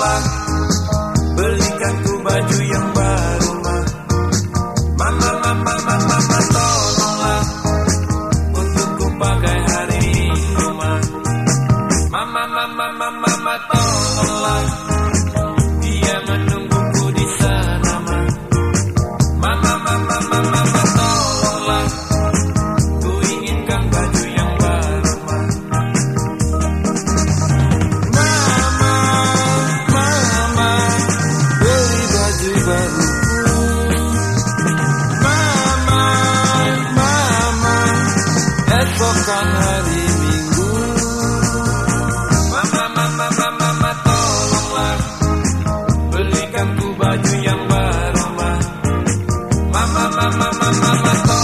lah Belikan ku baju yang baru mah Mama, mama, mama, tolonglah Untuk ku hari ini mah Mama, mama, mama, mama tolonglah Mama, mama, mama, mama, tolonglah. Baju yang baru, ma Mama, mama, mama, mama,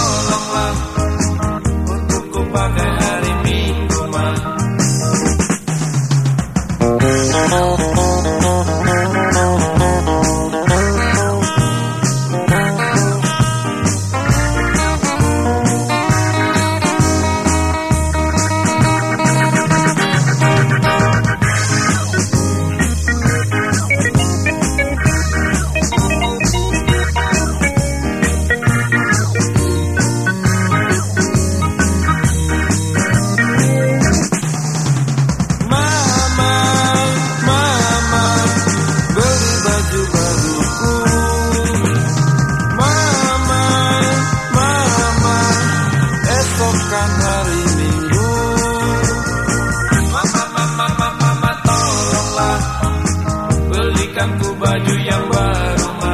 esokkan hari Minggu Mama, mama, mama, mama tolonglah Belikan ku baju yang baru ma.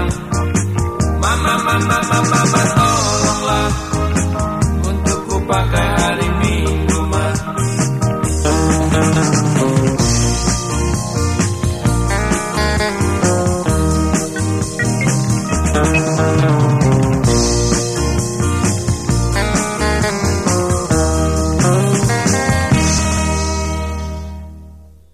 Mama, mama, mama, mama tolonglah Untuk ku pakai hari Minggu ma.